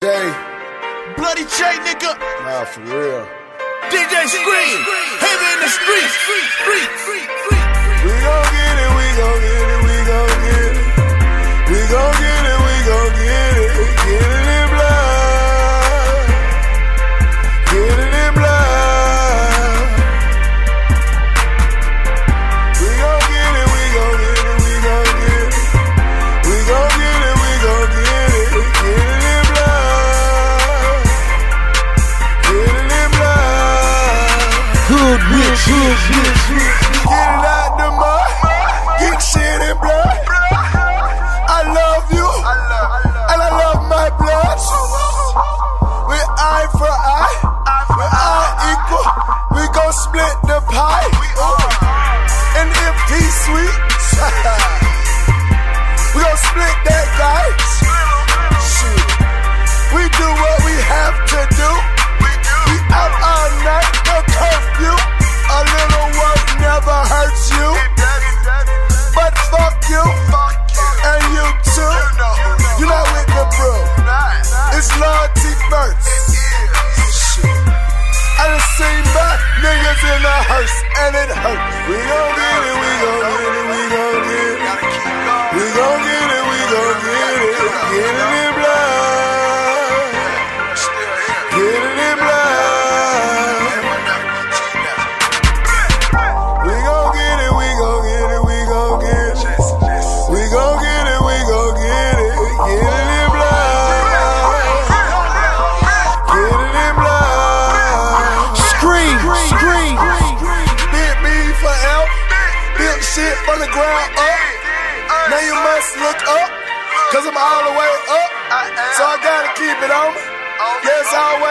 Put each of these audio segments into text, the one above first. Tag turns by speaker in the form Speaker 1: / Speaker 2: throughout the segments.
Speaker 1: Day.
Speaker 2: Bloody J, nigga.
Speaker 1: Nah, for real.
Speaker 2: DJ Scream. Heavy in the streets.
Speaker 1: We gon' get it, we gon' get it, we gon' get it. We gon' get it, we gon' get it. Get it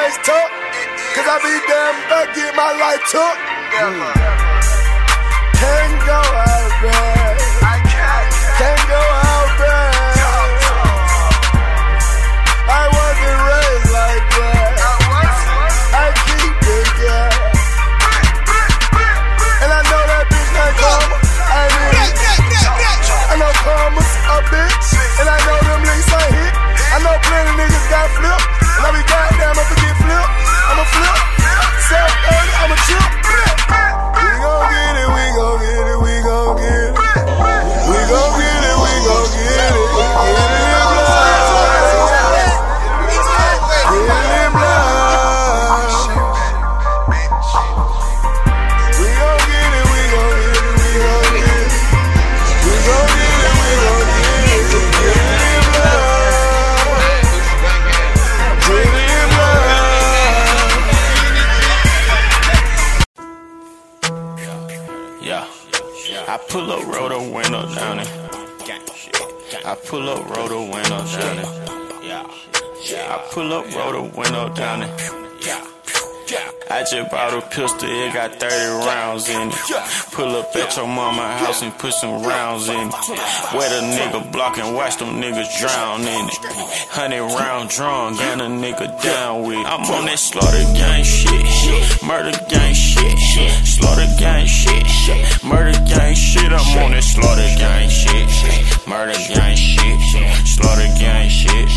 Speaker 1: always tough. Cause I be damn if get my life took. Can't go out bad. Can't go out
Speaker 3: pistol, it got 30 rounds in it. Pull up at your mama house and put some rounds in it. Wet a nigga block and watch them niggas drown in it. Hundred round drum, gun a nigga down with. it. I'm on that slaughter gang shit, murder gang shit, slaughter gang shit, murder gang shit. I'm on that slaughter gang shit, murder gang shit, slaughter gang shit,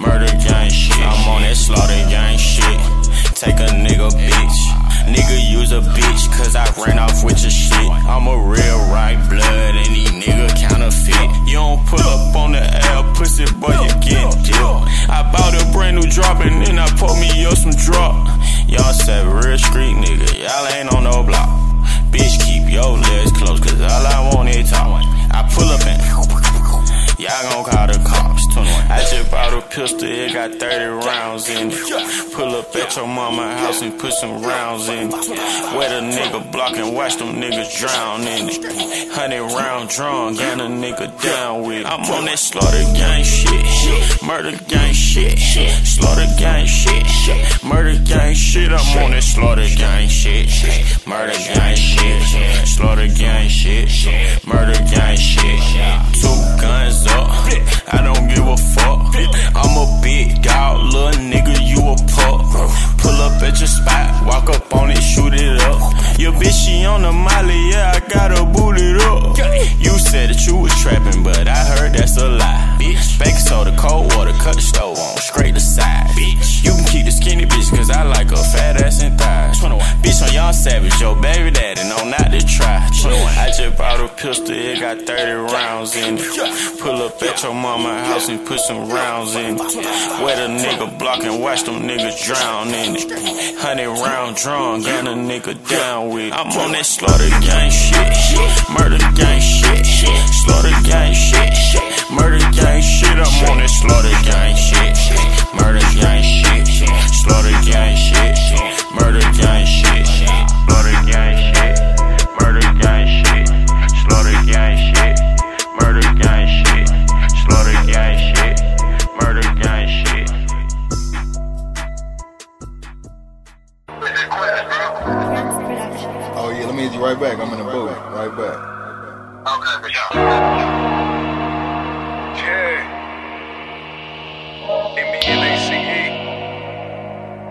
Speaker 3: murder gang shit. I'm on that slaughter gang shit. Take a nigga bitch. Nigga use a bitch cause I ran off with your shit. I'm a real right blood and these nigga counterfeit. You don't put up on the L, pussy boy, you get dipped. I bought a brand new drop and then I pulled me up some drop. Y'all said real street nigga, y'all ain't on no block. Bitch, keep your legs close cause all I want is talk. I pull up and Y'all gon' call the cops. 21. I just bought a pistol, it got 30 rounds in it. Pull up at your mama house and put some rounds in it. Wet a nigga block and watch them niggas drown in it. Hundred round drum, gun a nigga down with. it. I'm on that slaughter gang shit, murder gang shit, slaughter gang shit, murder gang shit. I'm on that slaughter gang shit, murder gang shit, slaughter gang shit, murder gang shit. Two pistol, it got 30 rounds in it. Pull up at your mama house and put some rounds in it. Wet a nigga block and watch them niggas drown in it. Hundred round drum, gun a nigga down with. I'm on that slaughter gang shit, murder gang shit, slaughter gang shit, murder gang shit. I'm on that slaughter gang shit, murder gang shit, slaughter gang shit, murder gang shit, slaughter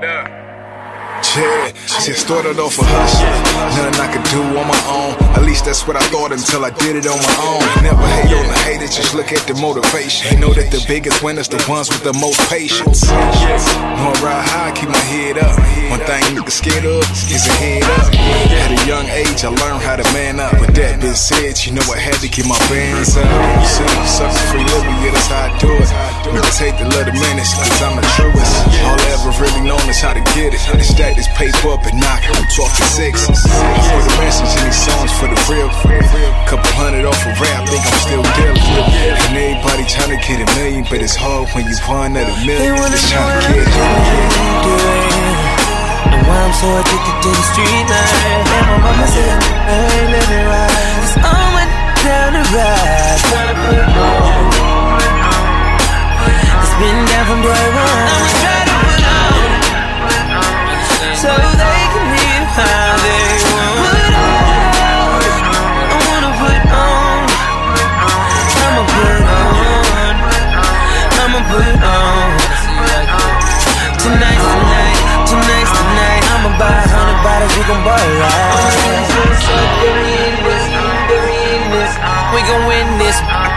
Speaker 4: Yeah. Shit started off a hustle. Nothing I could do on my own. At least that's what I thought until I did it on my own. Never hate on the haters, just look at the motivation. Know that the biggest winners, the ones with the most patience. Know I ride high, keep my head up. One thing niggas scared of is a head up. At a young age, I learned how to man up. With that being said, you know I had to keep my bands up. See, sucker free living, yeah, that's how I do it. Hate to let the menace, cause I'm the truest. All I ever really known is how to get it. Stack this paper up and knock it. I'm talking sixes. For the message in these songs for the real. Couple hundred off a rap, think I'm still dealing. And everybody trying to get a million, but it's hard when you one at a million. Just trying to get it.
Speaker 5: And why I'm so addicted to the street life And my mama said I ain't living right Cause I went down the ride put it on It's been down from day one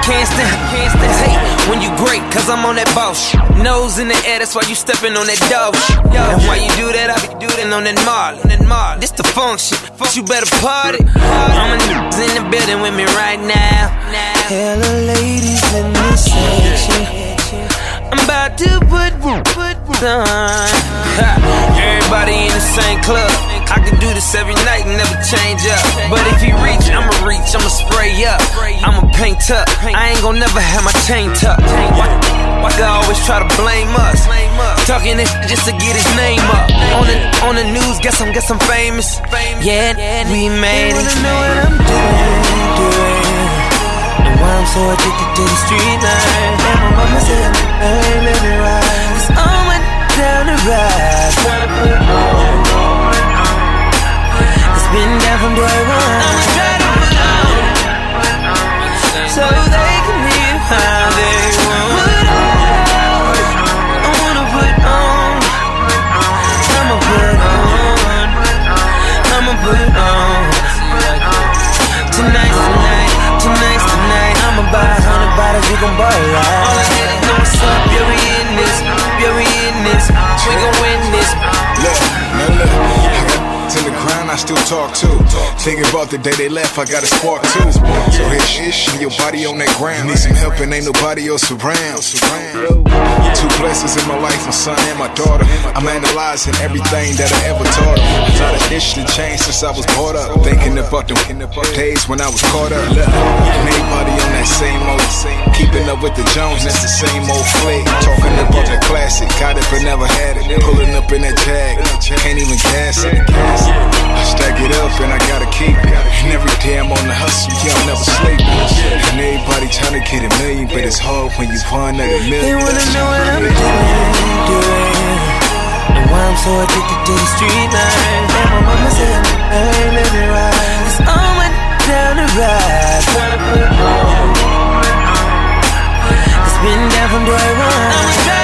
Speaker 5: can't stand, can't stand. Hey, when you great, cause I'm on that boss. Nose in the air, that's why you stepping on that shit. And why you do that, I be doing on that mall. On. This the function. but You better party. All my in the building with me right now. Hello, ladies about to put put on. Ha. Everybody in the same club. I can do this every night and never change up. But if he reach, I'ma reach, I'ma spray up. I'ma paint up. I ain't gon' never have my chain tucked. Why, they always try to blame us? Talking this just to get his name up. On the on the news, guess I'm guess I'm famous. Yeah, we made it. know what I'm doing. Why I'm so addicted to the street life? And my mama said I ain't living right Cause I went down the ride. Tryna put on It's been down from day one. I'ma to put on So they can how they want. Put on I wanna put on. I'ma put on. I'ma put on a hundred bottles, we gon' ball out. All I need know what's up, yeah we in this, yeah we in this. We gon' win this.
Speaker 4: Look, now look, I got to the grind, I still talk too. Thinking about the day they left, I got a spark too. So here's ish and your body on that ground. Need some help and ain't nobody else around. Two blessings in my life, my son and my daughter. I'm analyzing everything that I ever taught her. A lot of ish change since I was brought up. Thinking about them days when I was caught up. Everybody on that same old, keeping up with the Jones, that's the same old flick. Talking about the classic, got it but never had it. Pulling up in that jag, can't even gas it. I stack it up and I gotta keep it. And every day I'm on the hustle, yeah, I'm never sleeping. And everybody trying to get a million, but it's hard when you one at a
Speaker 5: They wanna know what I'm doing. And why I'm so addicted to the street life. And my mama said I ain't living right. Cause I went down the ride. Put on. It's been down from day one.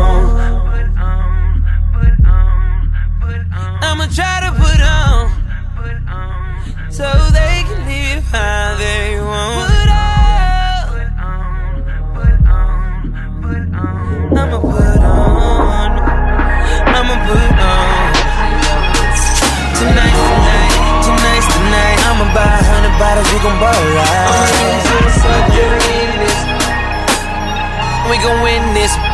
Speaker 5: gon' ball out. we gon' We gon' win this.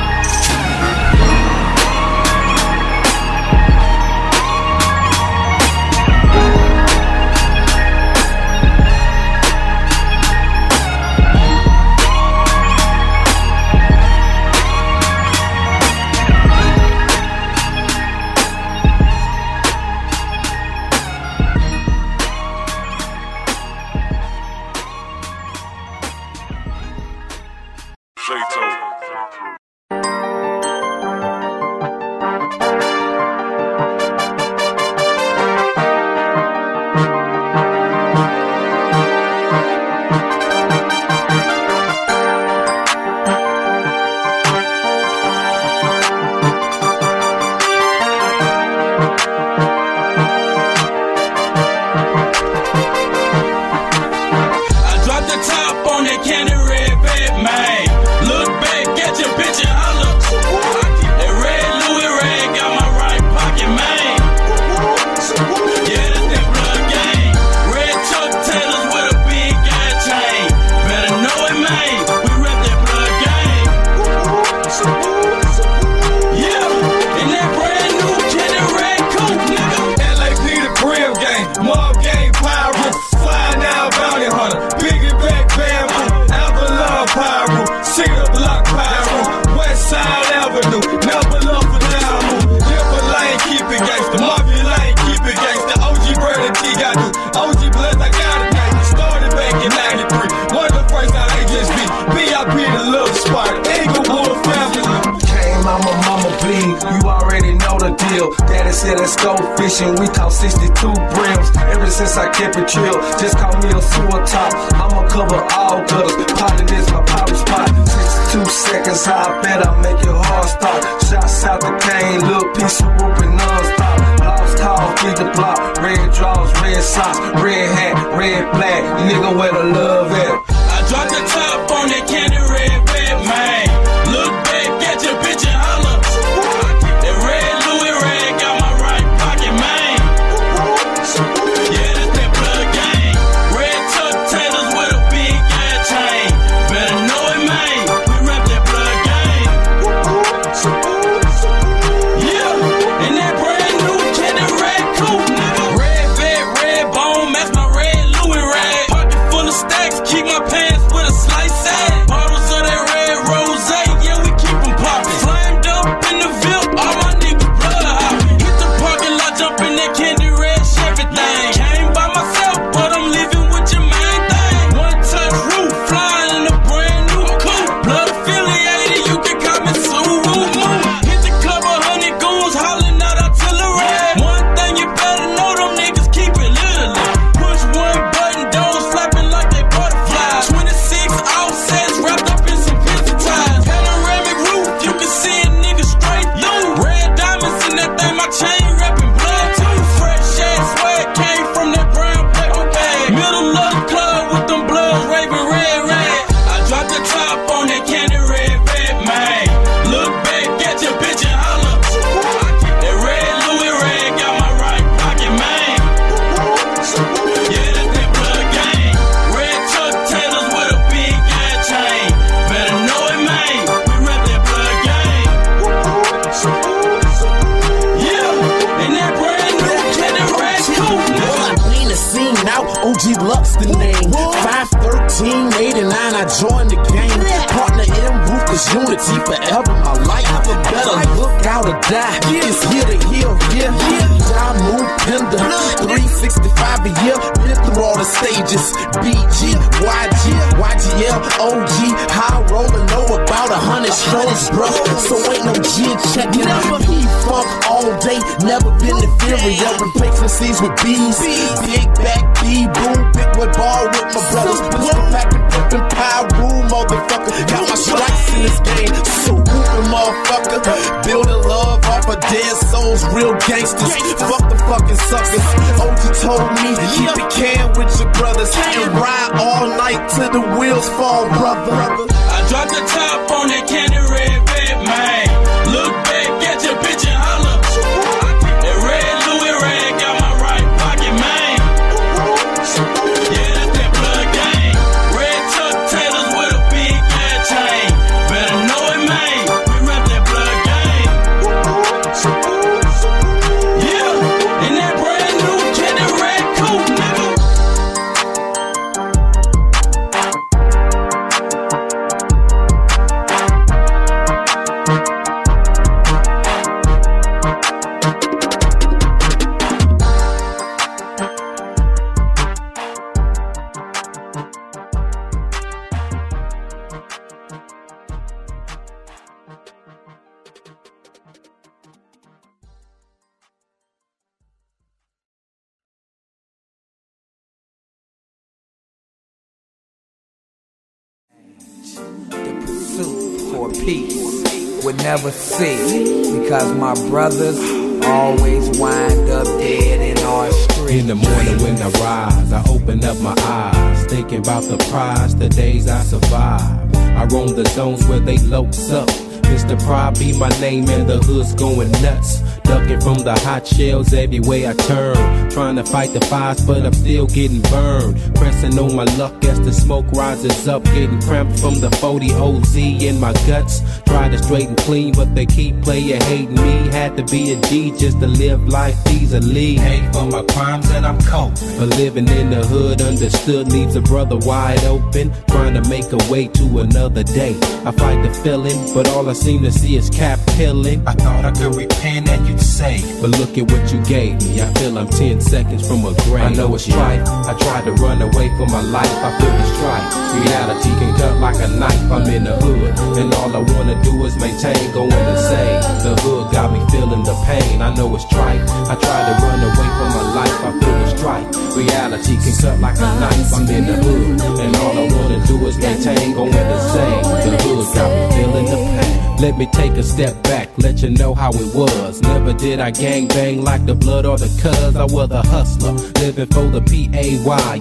Speaker 6: mission, we
Speaker 7: talk 62 brims. Ever since I kept it chill, just call me a sewer top. I'ma cover all colors. potting is my power spot. 62 seconds, I bet I make your heart stop. Shots out the cane, little piece of whooping non-stop. Lost call, feed the block. Red draws, red socks, red hat, red flag. Nigga, where the love at?
Speaker 6: I dropped the top on that candy red.
Speaker 8: liberty forever. My life for better. Look out or die. It's here to heal. Yeah, yeah. I move, pender. 365 a year. Been through all the stages. BG, YG, YGL, OG, high roller, low bro. So ain't no G checking out. He funk all day, never been inferior. Replacing C's with B's. Big back B boom, big with ball with my brothers. Pistol back and pie room, motherfucker. Got my strikes in this game. So real motherfucker. Building love off of dead souls, real gangsters. Fuck the fucking suckers. OG told me keep it can with your brothers and ride all night till the wheels fall, brother.
Speaker 6: I dropped the top on that candy red bed, man.
Speaker 9: For peace would never see because my brothers always wind up dead in our streets.
Speaker 10: In the morning when I rise, I open up my eyes, thinking about the prize, the days I survive. I roam the zones where they locs up. Mr. Pride be my name and the hood's going nuts. Ducking from the hot shells every way I turn. Trying to fight the fires, but I'm still getting burned. Pressing on my luck as the smoke rises up. Getting cramped from the 40 OZ in my guts. Try to straighten clean, but they keep playing hating me. Had to be a G just to live life easily. Hate for my crimes and I'm cold. But living in the hood understood leaves a brother wide open. Trying to make a way to another day. I fight the feeling, but all I seem to see is cap killing. I thought I could repent and you'd say, but look at what you gave me. I feel I'm 10 seconds from a grave. I know it's strife. I tried to run away from my life. I feel the strife. Reality can cut like a knife. I'm in the hood, and all I wanna do is maintain, going insane. The hood got me feeling the pain. I know it's strife. I tried to run away from my life. I feel the strife. Reality can cut like a knife. I'm in the hood, and all I wanna do is maintain, going insane. The hood got me feeling the pain. Let me take a step back, let you know how it was. Never did I gang bang like the blood or the cuz. I was a hustler, living for the PAY.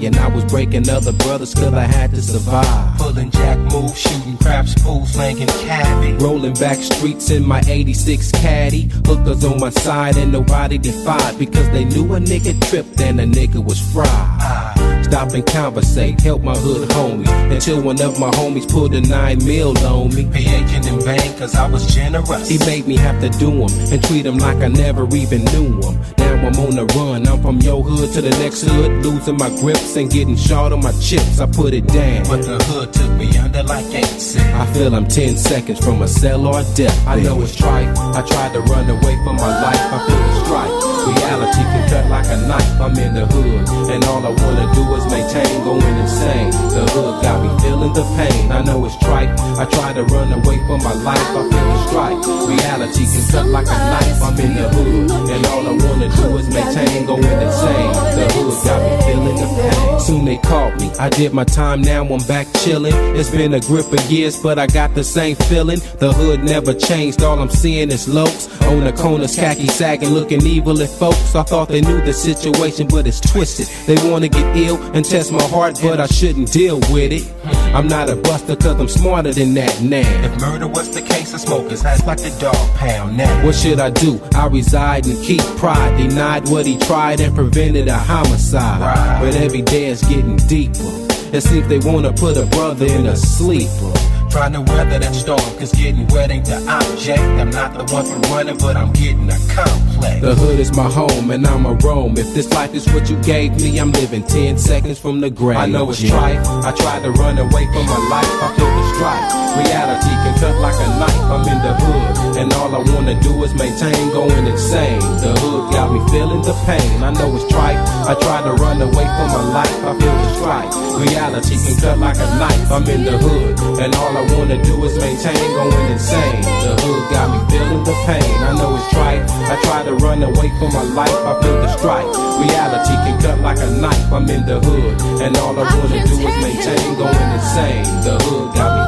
Speaker 10: And I was breaking other brothers cause I had to survive. Pulling jack moves, shooting craps, pools, slanging caddy. Rolling back streets in my 86 caddy. Hookers on my side and nobody defied because they knew a nigga tripped and a nigga was fried. Stop and conversate, help my hood homie. Until one of my homies pulled a nine mil on me. Pay agent in vain, cause I was generous. He made me have to do him and treat him like I never even knew him. Now I'm on the run, I'm from your hood to the next hood. Losing my grips and getting shot on my chips. I put it down. But the hood took me under like eight. I feel I'm 10 seconds from a cell or death. I know it's strife. I tried to run away from my life. I feel the strife. Reality can cut like a knife. I'm in the hood, and all I wanna do is maintain, going insane. The hood got me feeling the pain. I know it's trite. I try to run away from my life. I feel the strife. Reality can cut like a knife. I'm in the hood, and all I wanna do is maintain, going insane. The hood got me feeling the pain. Soon they caught me. I did my time. Now I'm back chilling. It's been a grip of years, but I got the same feeling. The hood never changed. All I'm seeing is lokes on the corners, khaki sagging, looking evil at folks. I thought they knew the situation, but it's twisted. They wanna get ill and test my heart, but I shouldn't deal with it. I'm not a buster, cause I'm smarter than that now. If murder was the case, I smoke his ass like a dog pound now. What should I do? I reside and keep pride. Denied what he tried and prevented a homicide. But every day it's getting deeper. It seems they wanna put a brother in a sleeper. Trying to weather that storm, cause getting wet ain't the object. I'm not the one for running, but I'm getting a complex. The hood is my home, and I'm a roam. If this life is what you gave me, I'm living 10 seconds from the grave. I know it's strife. I tried to run away from my life, I feel the strife. Reality can cut like a knife, I'm in the hood. And all I wanna do is maintain, going insane. The hood got me feeling the pain. I know it's trite. I tried to run away from my life, I feel the strife. Reality can cut like a knife, I'm in the hood. And all I wanna do is maintain, going insane. The hood got me feeling the pain. I know it's trite. I try to run away from my life, I feel the strife. Reality can cut like a knife, I'm in the hood. And all I wanna do is maintain, going insane. The hood got me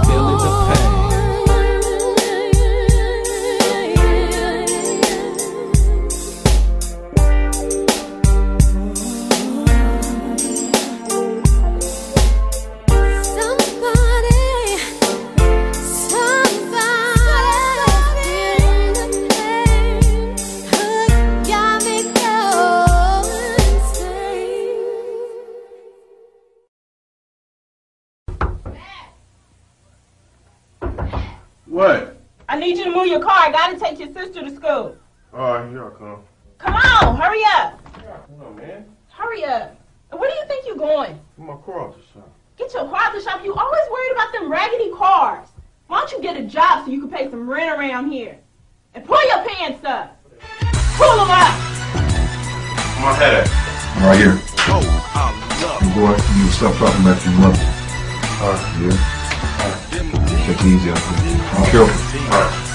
Speaker 11: I need you to move your car. I gotta take your sister to school.
Speaker 12: Alright, here I come.
Speaker 11: Come on, hurry up.
Speaker 12: Come on, man.
Speaker 11: Hurry up. And where do you think you're going?
Speaker 12: Get my car off shop.
Speaker 11: Get your car out the shop. You always worried about them raggedy cars. Why don't you get a job so you can pay some rent around here? And pull your pants up. Pull them up.
Speaker 12: My head at?
Speaker 13: Right here. Oh, you boy, you can stop talking about your mother. Alright. Yeah. Alright. Take easy out there. Careful.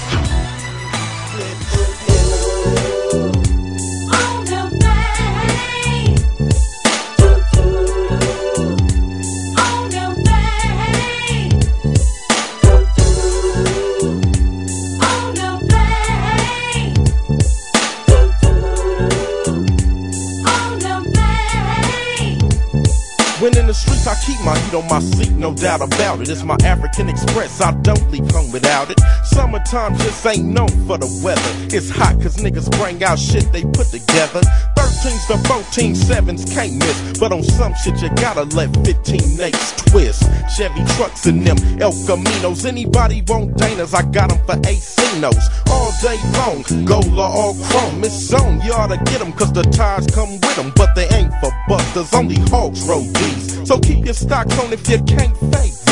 Speaker 14: My heat on my seat, no doubt about it. It's my African Express, I don't leave home without it. Summertime just ain't known for the weather. It's hot cause niggas bring out shit they put together. 13s to 14 sevens can't miss. But on some shit, you gotta let 15 Nates twist. Chevy trucks in them El Caminos. Anybody want Danas, I got them for Asinos. All day long, Gola all chrome. It's zone, you oughta get them cause the tires come with them. But they ain't for busters, only hogs roll these. So keep your stocks on if you can't fake.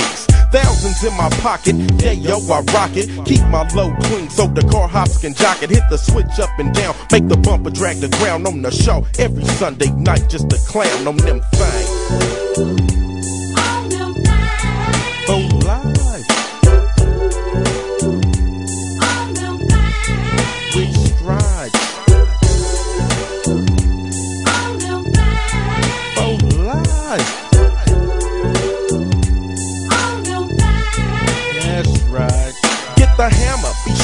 Speaker 14: Thousands in my pocket, yeah yo, I rock it. Keep my low clean so the car hops can jock it. Hit the switch up and down, make the bumper drag the ground on the show. Every Sunday night, just a clown on them things.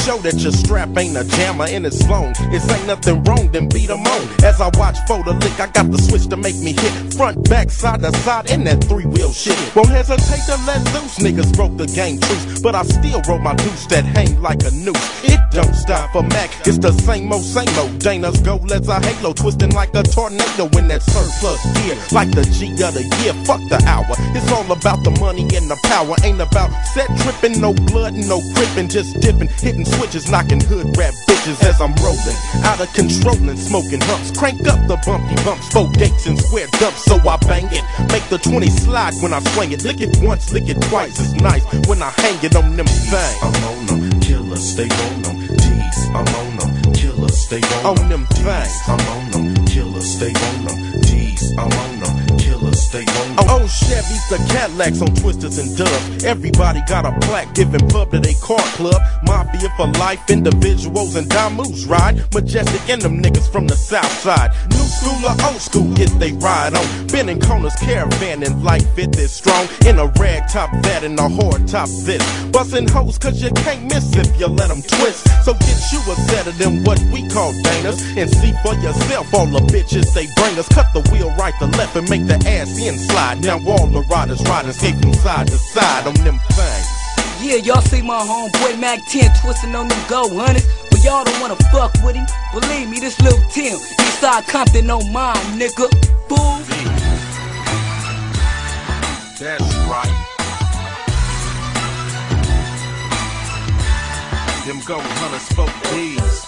Speaker 14: Sure that your strap ain't a jammer and it's long. It ain't nothing wrong, then beat beat 'em on. As I watch the lick, I got the switch to make me hit front, back, side to side, in that three wheel shit. Won't hesitate to let loose, niggas broke the game truce, but I still roll my deuce that hang like a noose. It don't stop for Mack, it's the same old, same old. Dana's go as a halo, twisting like a tornado in that surplus gear, like the G of the year. Fuck the hour, it's all about the money and the power. Ain't about set tripping, no blood, no gripping, just dipping, hitting switches, knocking hood rap bitches as I'm rolling. Out of control and smoking humps. Crank up the bumpy bumps, four gates and square dumps, so I bang it. Make the 20 slide when I swing it. Lick it once, lick it twice. It's nice when I hang it on them things.
Speaker 15: I'm on them, killer, stay on them. D's, I'm on them, killer, stay on them.
Speaker 14: On them things.
Speaker 15: I'm on them, killer, stay on them. D's, I'm on them, killer, stay on them.
Speaker 14: Oh, oh old Chevys, the Cadillacs on twisters and dubs. Everybody got a plaque giving pub to they car club. Mafia for life, individuals and Damus ride. Majestic and them niggas from the south side. New school or old school, if they ride on. Been in corners, caravan and life fit this strong. In a rag top that and a hard top this. Bustin' hoes cause you can't miss if you let them twist. So get you a set of them what we call Danas. And see for yourself all the bitches they bring us. Cut the wheel right to left and make the ass in slide. Now all the riders riding skate from side to side on them things.
Speaker 16: Yeah, y'all see my homeboy Mack 10 twisting on them go hunters. But y'all don't wanna fuck with him. Believe me, this little Tim, Eastside Compton on mine, nigga. Fool.
Speaker 14: That's right. Them go hunters spoke these.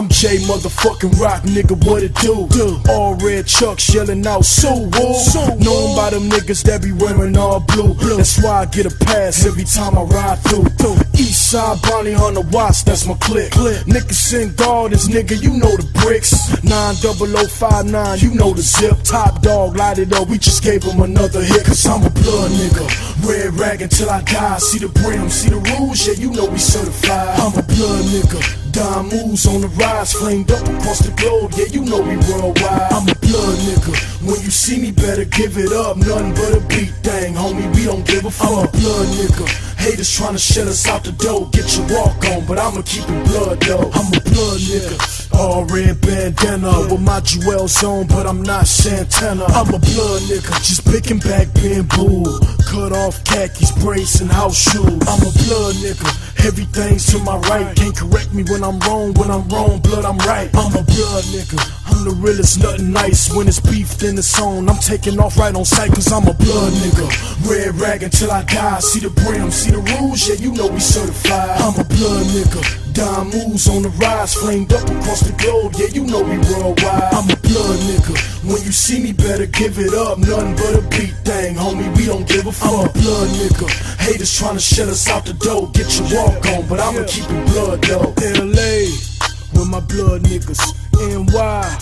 Speaker 17: J motherfucking Rock, nigga, what it do? All red chucks yelling out, so woo. Known by them niggas that be wearing all blue. blue. That's why I get a pass every time I ride through. East side Bonnie on the watch, that's my click. Nickerson Gardens, nigga, you know the bricks. 90059, you know the zip. Top dog, light it up, we just gave him another hit. Cause I'm a blood nigga. Red rag until I die. See the brim, see the rules, yeah, you know we certified. I'm a blood nigga. Dime moves on the flamed up across the globe. Yeah, you know we worldwide. I'm a blood nigga. When you see me, better give it up. Nothing but a beat thing, homie. We don't give a fuck. I'm a blood nigga. Haters tryna shut us out the door. Get your walk on, but I'ma keep it blood though. I'm a blood nigga. All red bandana with my jewels on, but I'm not Santana. I'm a blood nigga, just picking back bamboo. Cut off khakis, brace, and house shoes. I'm a blood nigga, everything's to my right. Can't correct me when I'm wrong, when I'm wrong, blood, I'm right. I'm a blood nigga, I'm the realest, nothing nice. When it's beefed in the zone, I'm taking off right on sight, cause I'm a blood nigga. Red rag until I die, see the brim, see the rules, yeah, you know we certified. I'm a blood nigga. Dime moves on the rise, flamed up across the globe. Yeah, you know we worldwide. I'm a blood nigga. When you see me, better give it up. Nothing but a beat thing, homie. We don't give a fuck. I'm a blood nigga. Haters tryna shut us out the door. Get your walk on, but I'ma keep it blood though. LA, with my blood niggas. NY,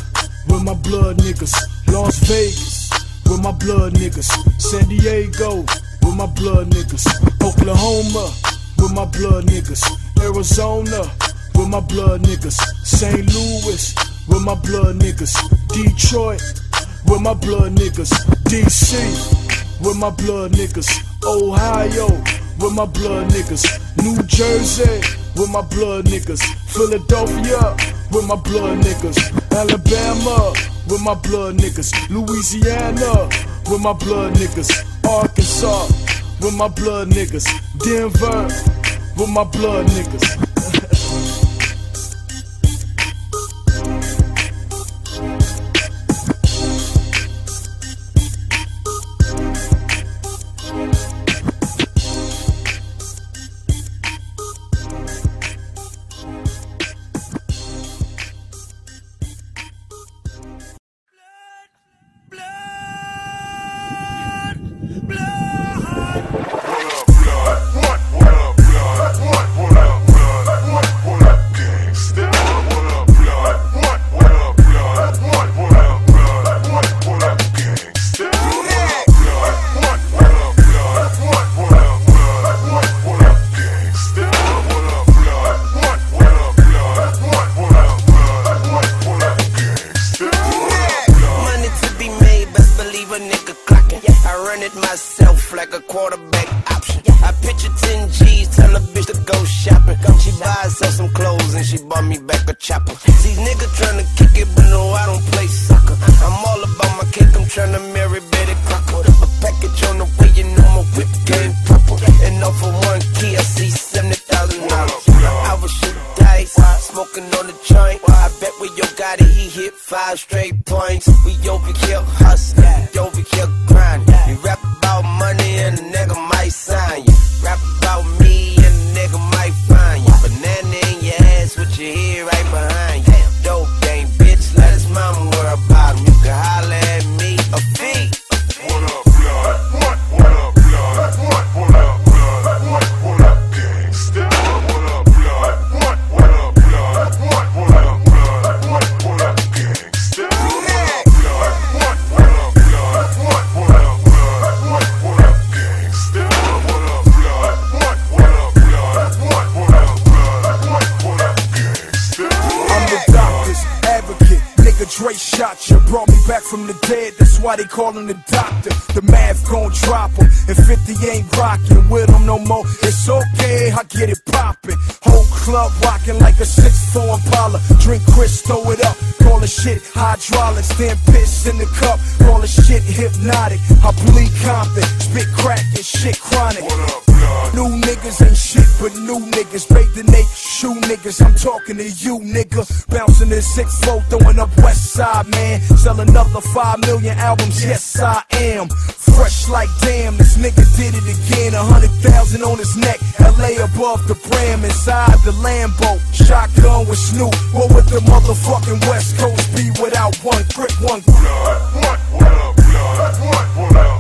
Speaker 17: with my blood niggas. Las Vegas, with my blood niggas. San Diego, with my blood niggas. Oklahoma, with my blood niggas. Arizona, with my blood niggas. St. Louis, with my blood niggas. Detroit, with my blood niggas. DC, with my blood niggas. Ohio, with my blood niggas. New Jersey, with my blood niggas. Philadelphia, with my blood niggas. Alabama, with my blood niggas. Louisiana, with my blood niggas. Arkansas, with my blood niggas. Denver, with my blood niggas.
Speaker 15: Nigga clocking. I run it myself like a quarterback option. I picture 10 G's, tell a bitch to go shopping. She buy herself some clothes and she bought me back a chopper. These niggas tryna kick it, but no, I don't play soccer. I'm all about my cake, I'm tryna marry Betty Crocker. Hit five straight points. We over here hustling, we
Speaker 18: why they call him the doctor. The math gon' drop him. And 50 ain't rockin' with him no more. It's okay, I get it poppin'. Whole club rockin' like a 6'4 Impala. Drink Chris, throw it up. Call the shit hydraulics. Then piss in the cup. Call the shit hypnotic. I bleed Compton. Spit crack and shit chronic. New niggas ain't shit, but new niggas. Bathed in they shoe niggas. I'm talking to you, nigga. Bouncing in six four, throwing up West Side, man. Sell another five million albums, yes I am. Fresh like damn, this nigga did it again. A hundred thousand on his neck. LA above the brim, inside the Lambo. Shotgun with Snoop. What would the motherfucking West Coast be without one grip, one blood?
Speaker 15: Up, blood? What, what blood?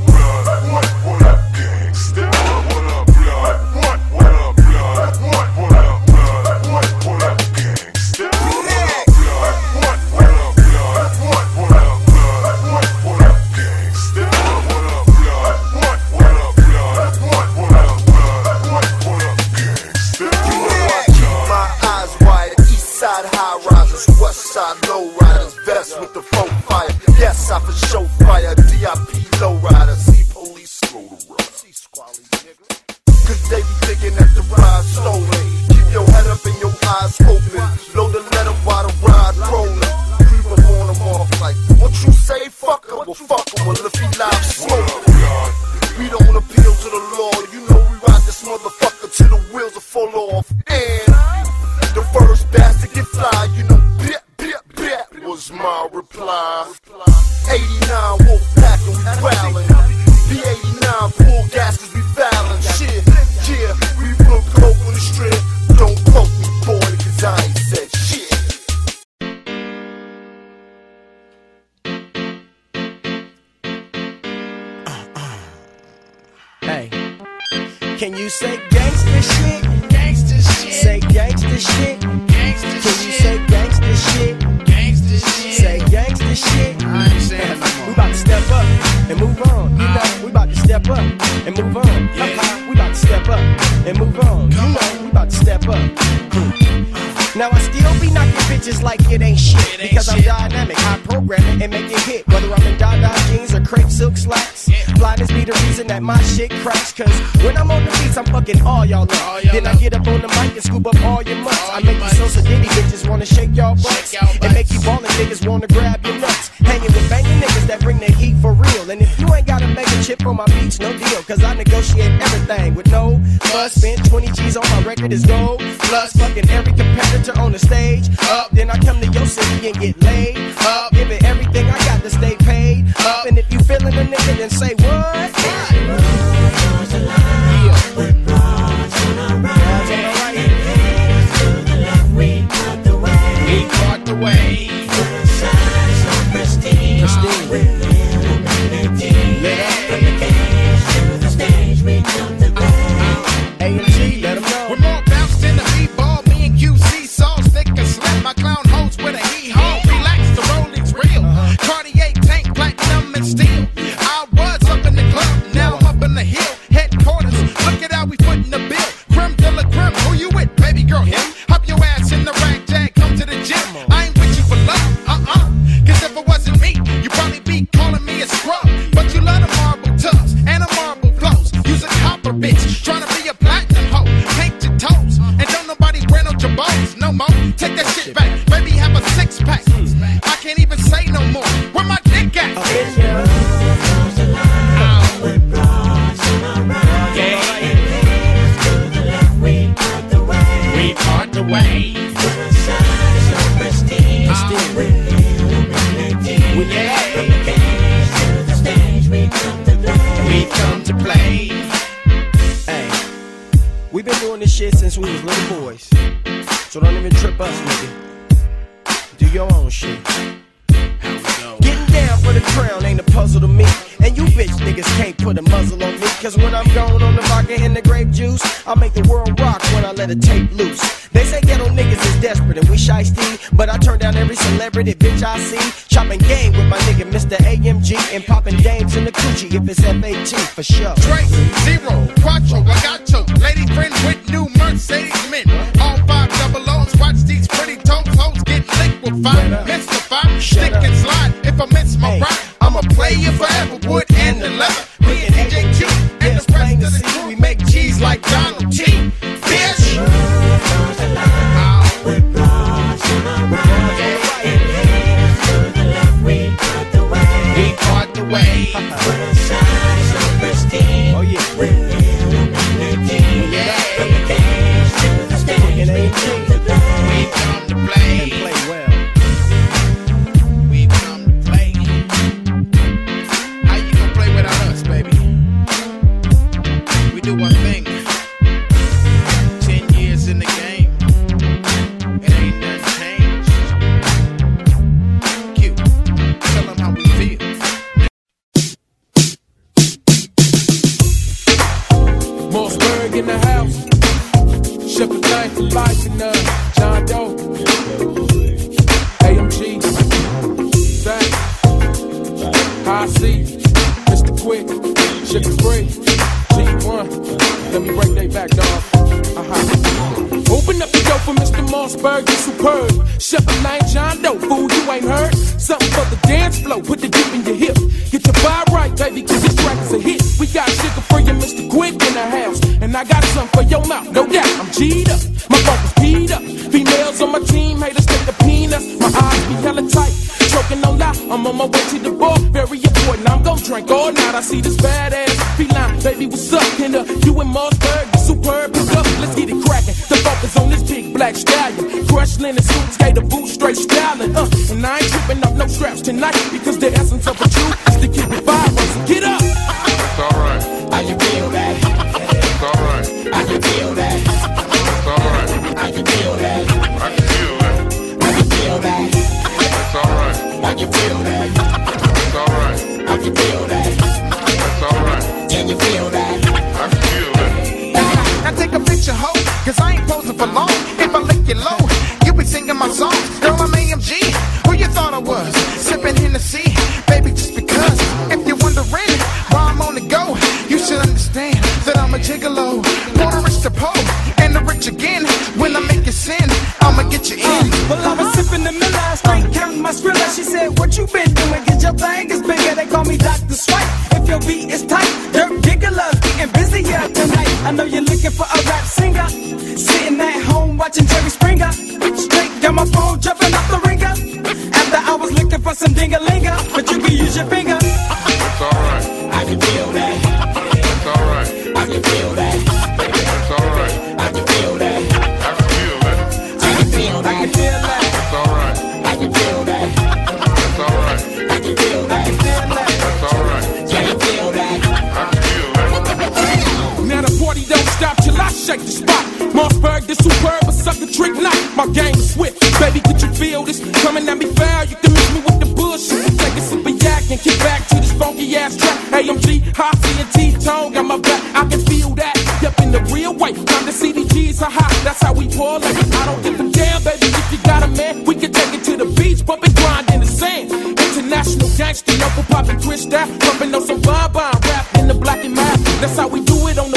Speaker 6: stop till I shake the spot. Mossberg, the superb, a sucker trick night. My game is swift. Baby, could you feel this? Coming at me foul, you can miss me with the bullshit. Take a sip of yak and kick back to this funky ass track. AMG, Hossie and T-Tone got my back. I can feel that. Yep, in the real way. Time to see these G's, haha. That's how we pull like I don't give a damn, baby. If you got a man, we can take it to the beach, bump and grind in the sand. International gangster, knuckle popping, twist that. Pumping on some vibe, rap in the black and map. That's how we do it on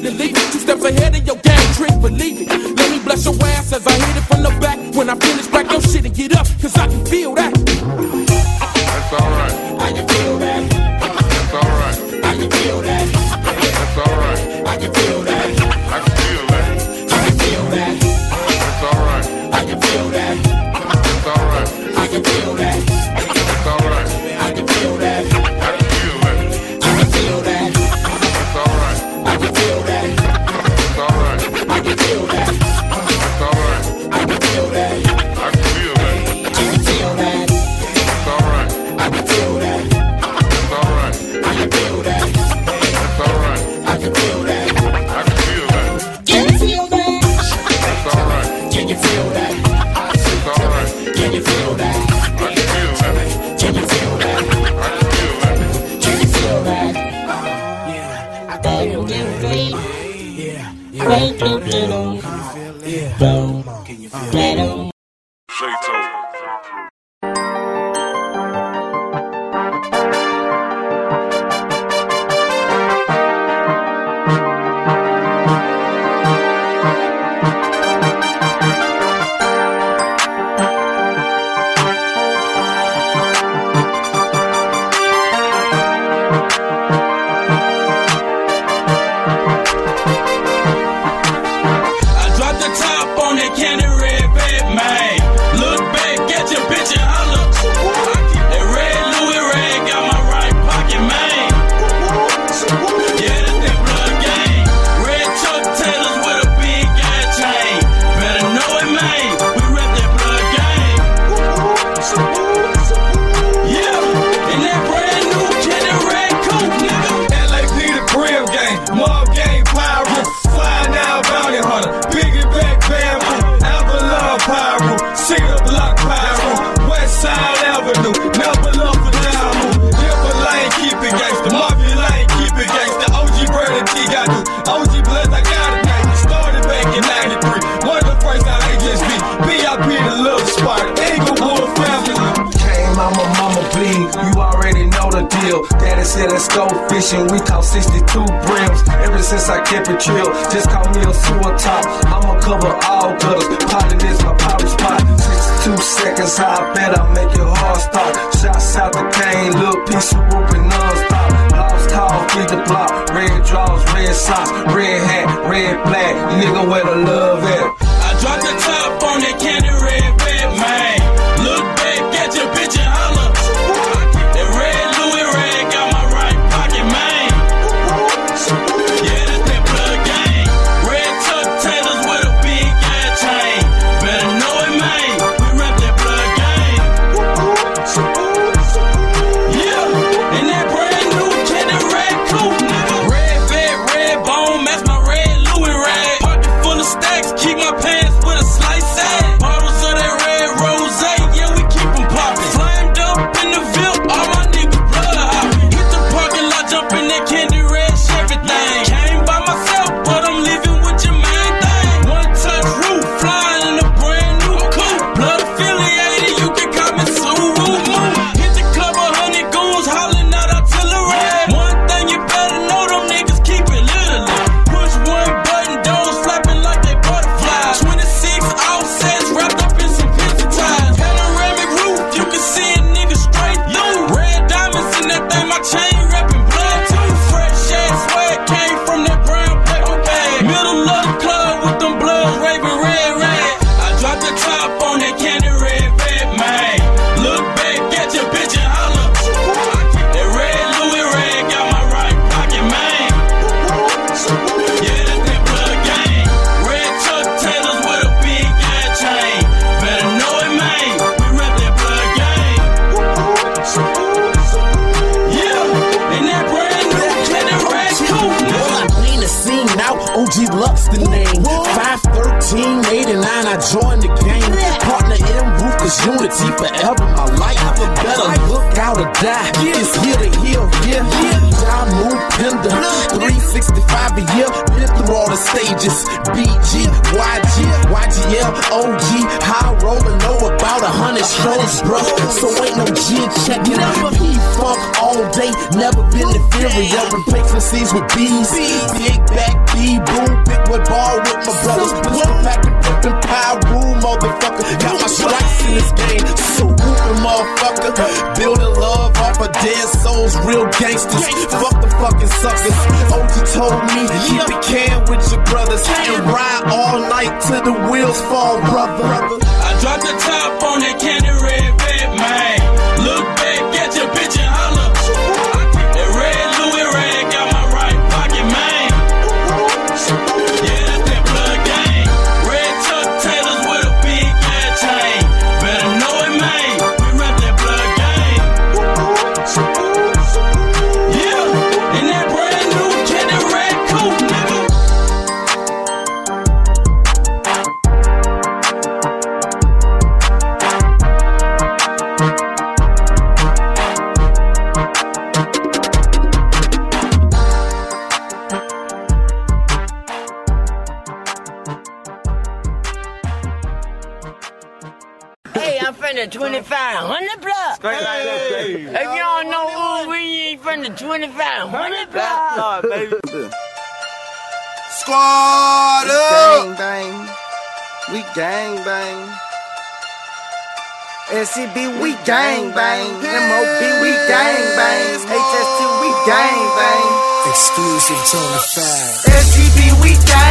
Speaker 6: bigger than. Two steps ahead of your gang trick, believe it. Let me bless your ass as I hit it from the back. When I finish, back your shit and get up, cause I can feel that.
Speaker 7: We caught 62 brims. Ever since I kept it chill, just call me a sewer top. I'ma cover all gutters. Pilot is my power spot. 62 seconds, I bet I make your heart stop. Shots out the cane, little piece of whooping non-stop. Lost call, feed the block. Red draws, red socks, red hat, red black. Nigga, where the love at?
Speaker 6: I dropped the top on that candy red red man.
Speaker 8: Or die. It's here to heal, yeah. Die, move, pender. 365 a year. Been through all the stages. BG, YG, YGL, OG. High roller, know about a hundred shows, bro. So ain't no G checking. P funk all day. Never been inferior. Replacement with bees. Big back, B boom. Big wood ball with my brothers. Push the pack and flippin' pie room, motherfucker. Got my stripes in this game. So whoopin' motherfucker. Building love off of dead souls, real gangsters. Fuck the fucking suckers. OG told me, keep it can with your brothers. And ride all night till the wheels fall, brother.
Speaker 6: I dropped the top on that candy red,
Speaker 19: ain't from the 2500 block.
Speaker 1: Squad
Speaker 20: We
Speaker 1: up.
Speaker 20: gang bang. We gang bang. SCB, we gang bang. MOB, we gang bang. HST, we gang bang.
Speaker 17: Exclusive Tony 5.
Speaker 20: SCB, we gang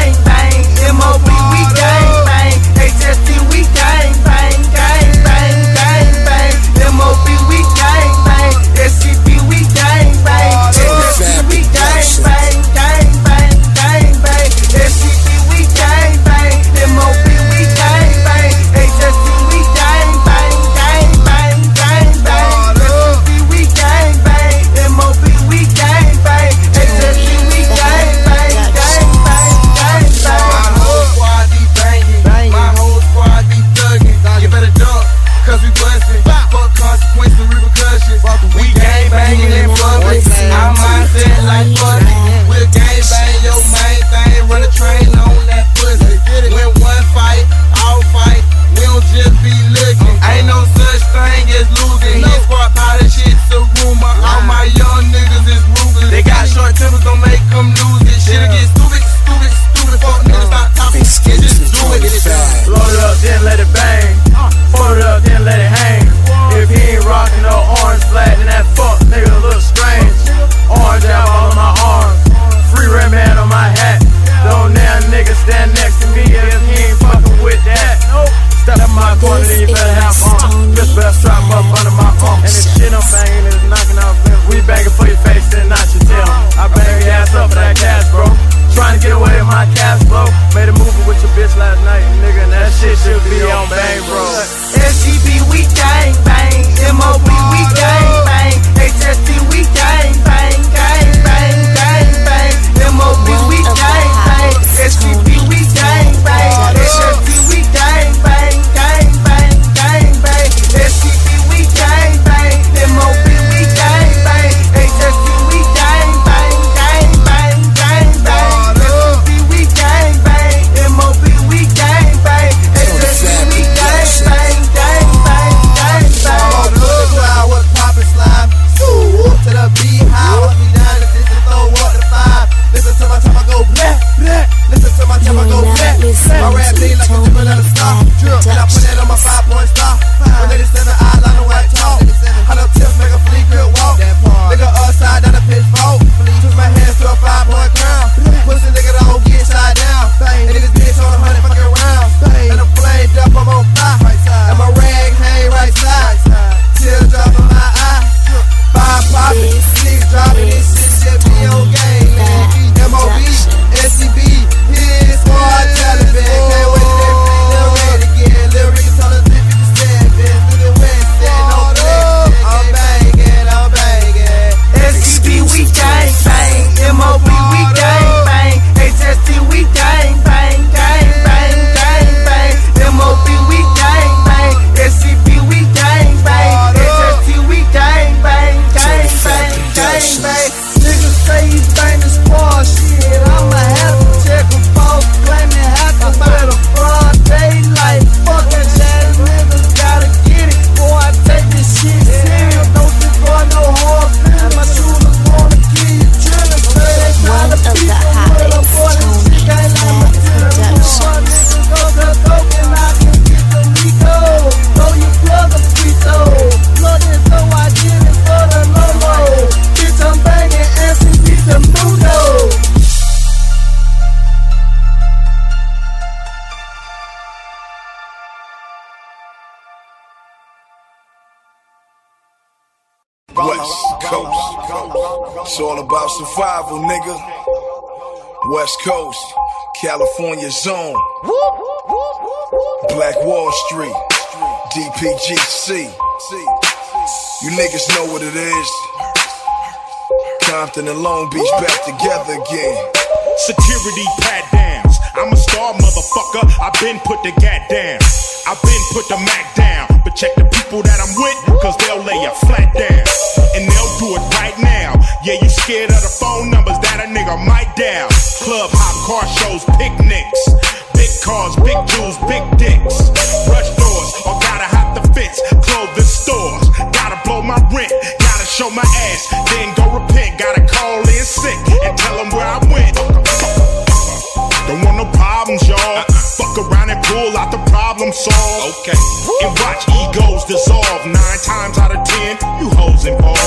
Speaker 4: Compton and Long Beach back together again.
Speaker 21: Security pat downs. I'm a star, motherfucker. I've been put the gat down. I've been put the Mac down. But check the people that I'm with, cause they'll lay you flat down. And they'll do it right now. Yeah, you scared of the phone numbers that a nigga might dial. Club hop, car shows, picnics. Big cars, big jewels, big dicks. Rush doors, or gotta hop the fence. Clothing stores, gotta blow my rent. Gotta show my ass, then go. Problem solved. Okay. And watch egos dissolve. Nine times out of ten, you hoes involved.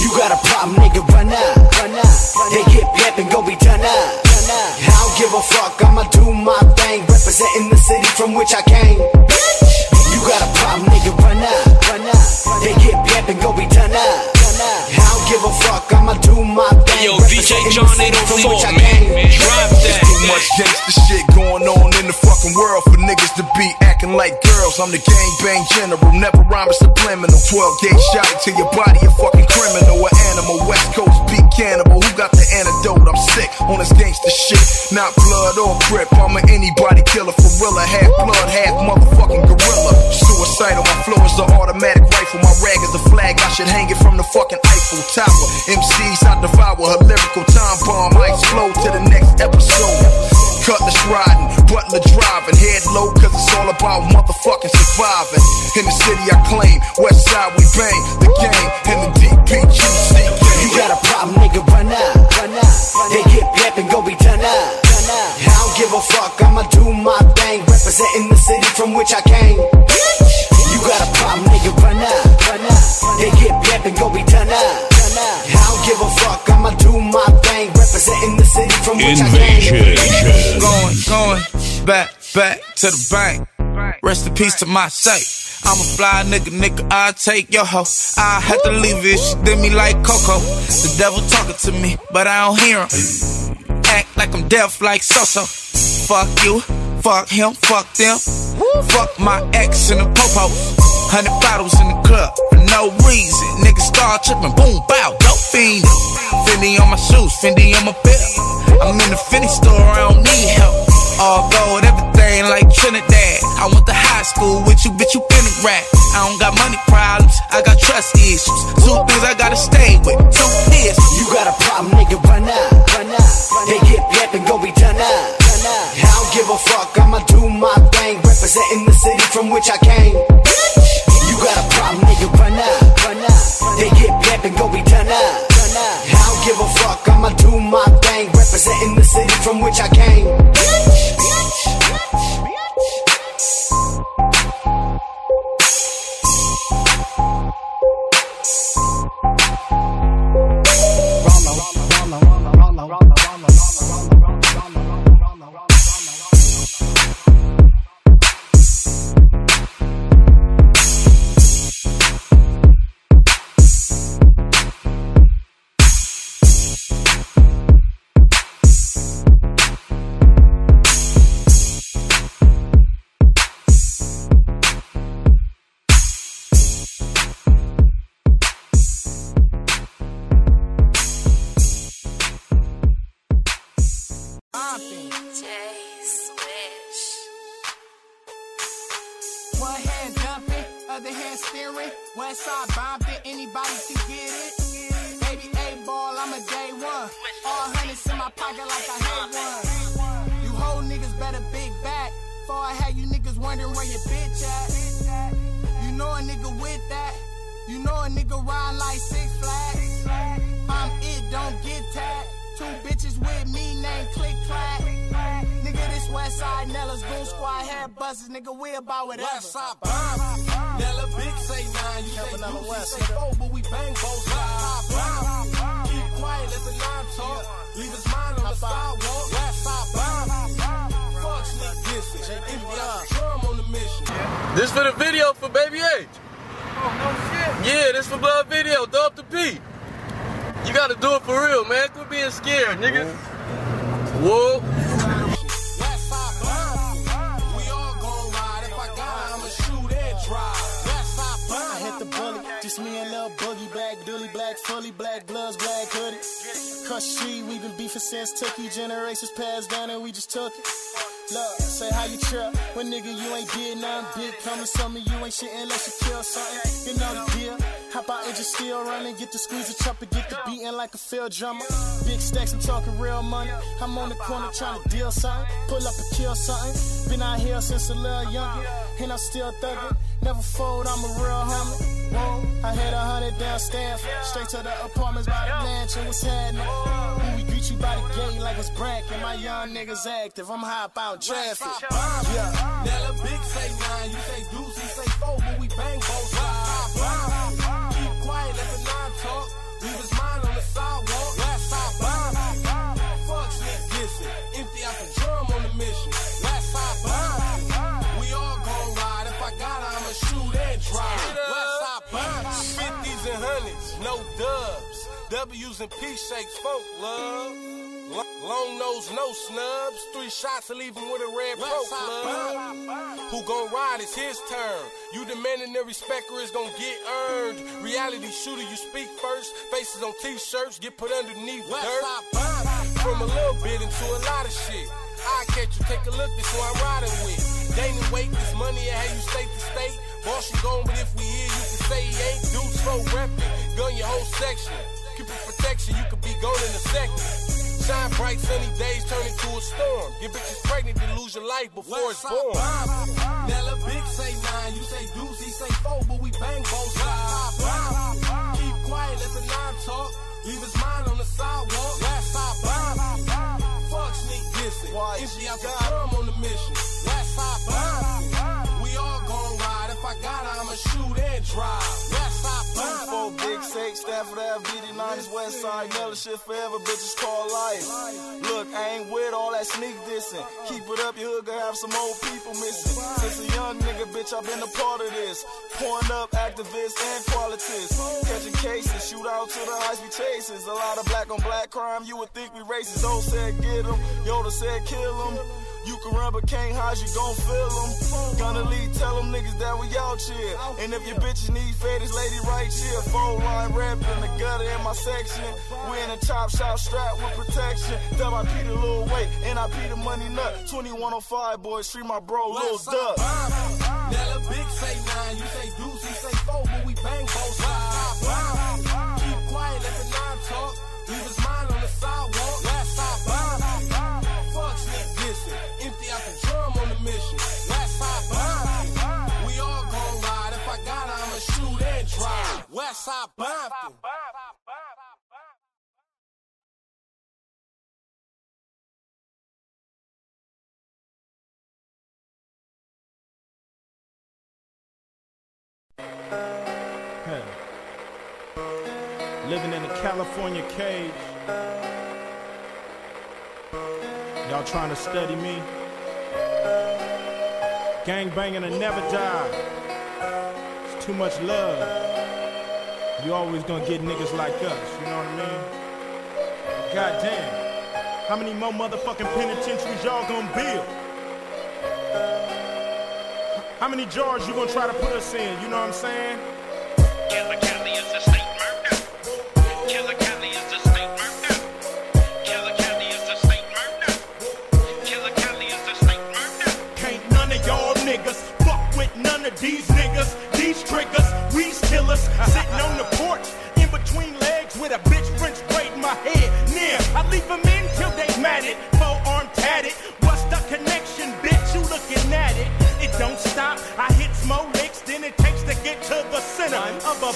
Speaker 22: You got a problem, nigga, run out, run out. They get pep and go be done out. I don't give a fuck, I'ma do my thing, representing the city from which I came. You got a problem, nigga, run out, run out. They get pep and go be done out. I don't give a fuck, I'ma do my thing.
Speaker 23: Yo, DJ
Speaker 22: representing the
Speaker 23: John
Speaker 22: city from which I
Speaker 23: 804, man,
Speaker 22: came.
Speaker 23: man, drop that.
Speaker 4: Too much gangsta shit going on in the fucking world for niggas to be acting like girls. I'm the gang bang general, never rhyme a subliminal. 12 gauge shot to your body, a fucking criminal, an animal. West Coast beat cannibal. Who got the antidote? I'm sick on this gangsta shit. Not blood or Crip. I'm an anybody killer for real. Half blood, half motherfucking gorilla. Suicidal, my flow is an automatic rifle. My rag is a flag. I should hang it from the fucking Eiffel Tower. MCs, I devour her lyrical time bomb. I explode to the next episode. Cutlass riding, butler driving, head low, cause it's all about motherfucking surviving. In the city I claim, west side we bang, the game, and the DPGC gang.
Speaker 22: You got a problem, nigga, run out, run out. They get pep and go be done out. I don't give a fuck, I'ma do my thing, representing the city from which I came. You got a problem, nigga, run out, run out. They get pep and go be done out. From which I came.
Speaker 24: Going, going, back, back to the bank. Rest in peace to my safe. I'm a fly nigga, nigga, I take your hoe. I had to leave it, she did me like Coco. The devil talking to me, but I don't hear him. Act like I'm deaf like So-So. Fuck you, fuck him, fuck them. Fuck my ex and the popo. Hundred bottles in the club for no reason. Niggas start tripping, boom, bow, dope fiend. Fendi on my shoes, Fendi on my belt. I'm in the Fendi store, I don't need help. All gold, everything like Trinidad. I went to high school with you, bitch, you been a rat. I don't got money problems, I got trust issues. Two things I gotta stay with, two is.
Speaker 22: You got a problem, nigga, run out, run out. They get pep and go be done out. I don't give a fuck, I'ma do my thing, representing the city from which I came. You got a problem, nigga, run out, run out. They get pep and go be done out. I don't give a fuck, I'ma do my thing, representing the city from which I came.
Speaker 25: Kill something. You know the deal. Hop out and just still running, get the squeeze the chopper, get the beating like a field drummer. Big stacks, I'm talking real money. I'm on the corner trying to deal something, pull up and kill something. Been out here since a little younger, and I'm still thugging. Never fold, I'm a real homie. Whoa, I hit a hundred down Stanford, straight to the apartments by the mansion. What's happening? Ooh, we greet you by the gate like it's Brack, and my young niggas active. I'm hop out traffic. Yeah.
Speaker 7: Now the big say nine, you say bang both W's and P shakes, folk love. Long nose, no snubs. Three shots to leave him with a red pro. Who gon' ride? It's his turn. You demanding the respect or it's gon' get earned. Reality shooter, you speak first. Faces on t-shirts, get put underneath dirt. From a little bit into a lot of shit. I catch you, take a look, this who I'm riding with. Gaining weight, this money and how you state to state. Boss you gone, but if we here, you can say he ain't. Dudes slow reppin', gun your whole section. Protection, you could be gone in a second. Shine bright, sunny days turn into a storm. Your bitch is pregnant to lose your life before it's born.
Speaker 25: Now the big say nine, you say deuce, he say four, but we bang both sides.
Speaker 7: Keep quiet, let the nine talk. Leave his mind on the sidewalk. Last side bomb. Fuck sneak dissing. Empty out the drum on the mission. Last side bomb. We all gon' ride. If I got it, I'ma shoot and drive.
Speaker 25: Four big sake, Stafford Ave, BD9 is West Side, Nelly shit forever, bitches call life. Look, I ain't with all that sneak dissing. Keep it up, your hood gonna have some old people missing. Since a young nigga, bitch, I've been a part of this. Pouring up activists and qualities. Catching cases, shoot out to the high speed chases. A lot of black on black crime, you would think we racist. Old said get 'em, Yoda said kill kill 'em. You can run but can't hide, you gon' feel 'em. Gonna lead, tell 'em niggas that we out here. And if your bitches need fed, this lady right here. Four line rap in the gutter in my section. We in a chop shop strap with protection. Dub I P the little weight, and I P the money nut. 2105 boys, street my bro, Lil Duck.
Speaker 7: Now the big say nine, you say deuce, he say four, but we bang both sides.
Speaker 26: Hey. Living in a California cage. Y'all trying to study me? Gang banging and never die. It's too much love. You always gonna get niggas like us, you know what I mean? Goddamn. How many more motherfucking penitentiaries y'all gonna build? How many jars you gonna try to put us in? You know what I'm saying?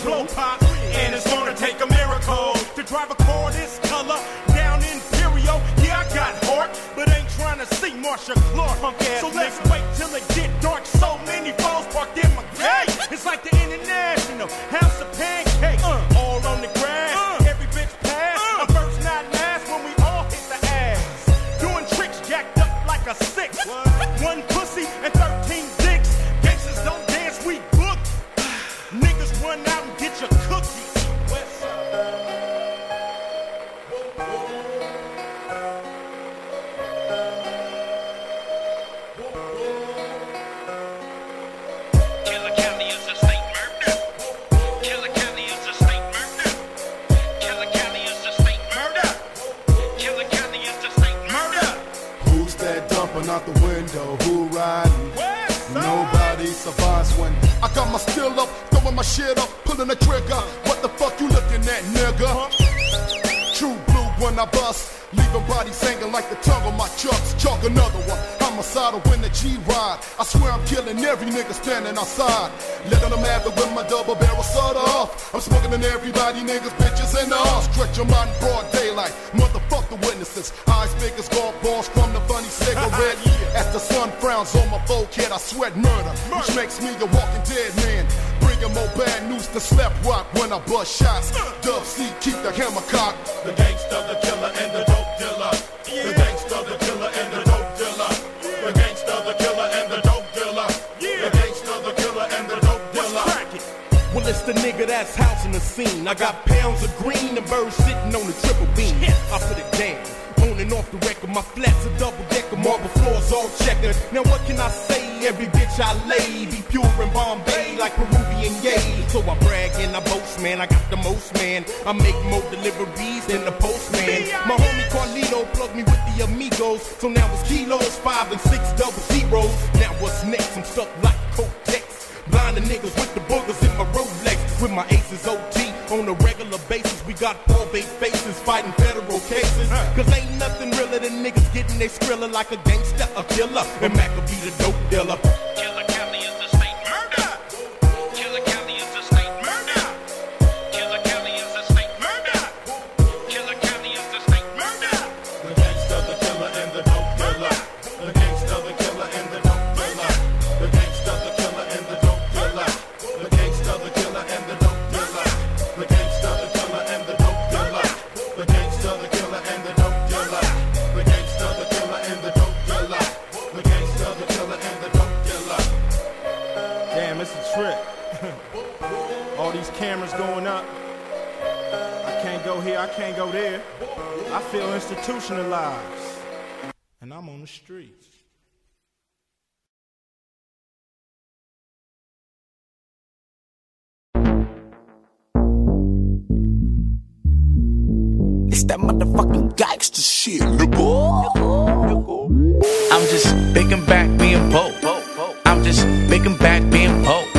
Speaker 26: Blow pop. And it's gonna take a miracle to drive a car this color down Imperial. Yeah, I got heart, but ain't trying to see Marcia Clark. So let's
Speaker 17: out the window? Who riding? Nobody survives when I got my still up, throwing my shit up, pulling the trigger. What the fuck you looking at, nigga? True blue when I bust, leaving bodies hanging like the tongue of my chucks. Chalk another one. Homicidal when the G ride. I swear I'm killing every nigga standing outside. Letting them have it with my double barrel soda off. I'm smoking in everybody, niggas, bitches, and all. Stretch your mind in broad daylight. Motherfuck the witnesses. Eyes big as golf balls from the funny cigarette. As the sun frowns on my forehead, I sweat murder, which makes me a walking dead man. Bringing more bad news to slap rock when I bust shots. Dub C, keep the hammer cocked.
Speaker 27: The gangster, the killer, and the dope dealer. The
Speaker 14: nigga that's housing the scene. I got pounds of green and birds sitting on the triple beam. I put it down. On and off the record, my flats are double decker, marble floors all checkered. Now what can I say? Every bitch I lay be pure in Bombay like Peruvian yay. So I brag and I boast, man. I got the most, man. I make more deliveries than the postman. My homie Carlito plugged me with the amigos, so now it's kilos, five and six double zeros. Now what's next? I'm stuck like Kotex. Blinding niggas with the boogers in my Rolex. With my aces OT on a regular basis. We got four big faces fighting federal cases. Cause ain't nothing realer than niggas getting they skrilla like a gangster, a killer. And Mack will be the dope dealer.
Speaker 26: All these cameras going up. I can't go here, I can't go there. I feel institutionalized. And I'm on the streets.
Speaker 24: It's that motherfucking gangster shit, nigga. I'm just big back being bold. I'm just big back being bold.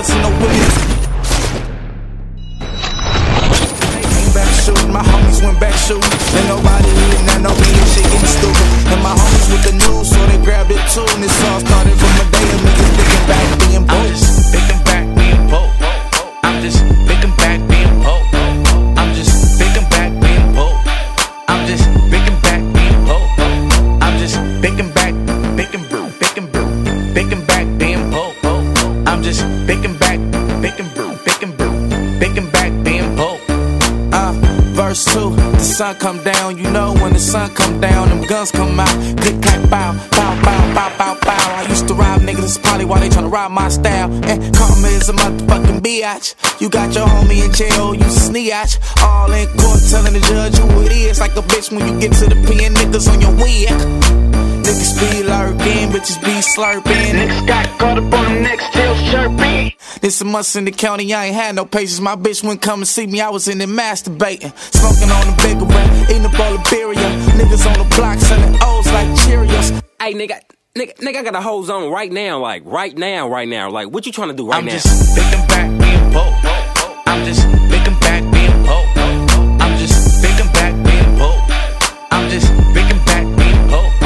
Speaker 24: Wasn't no witness. Came back shooting, my homies went back shooting. And nobody really now know me shit getting stupid. And my homies with the news, so they grabbed it too. And it's all sun come down, you know when the sun come down, them guns come out. Click clack bow, bow, bow, bow, bow, bow. I used to rob niggas, it's probably why they tryna rob my style. And karma is a motherfucking biatch. You got your homie in jail, you sneatch. All in court telling the judge who it is. Like a bitch when you get to the pen, niggas on your wig. Niggas be lurking, bitches be slurping. Chirping. This a month in the county, I ain't had no patience. My bitch wouldn't come and see me, I was in there masturbating. Smoking on the bigger one, eating up all the beer. Niggas on the block selling O's like Cheerios.
Speaker 28: Hey, nigga, nigga, nigga, I got a hose on right now, like right now, right now. Like, what you trying to do right
Speaker 24: I'm
Speaker 28: now?
Speaker 24: just thinking back being bold.
Speaker 29: I'm just thinking back being broke. I'm just thinking back being broke. I'm just thinking back being broke.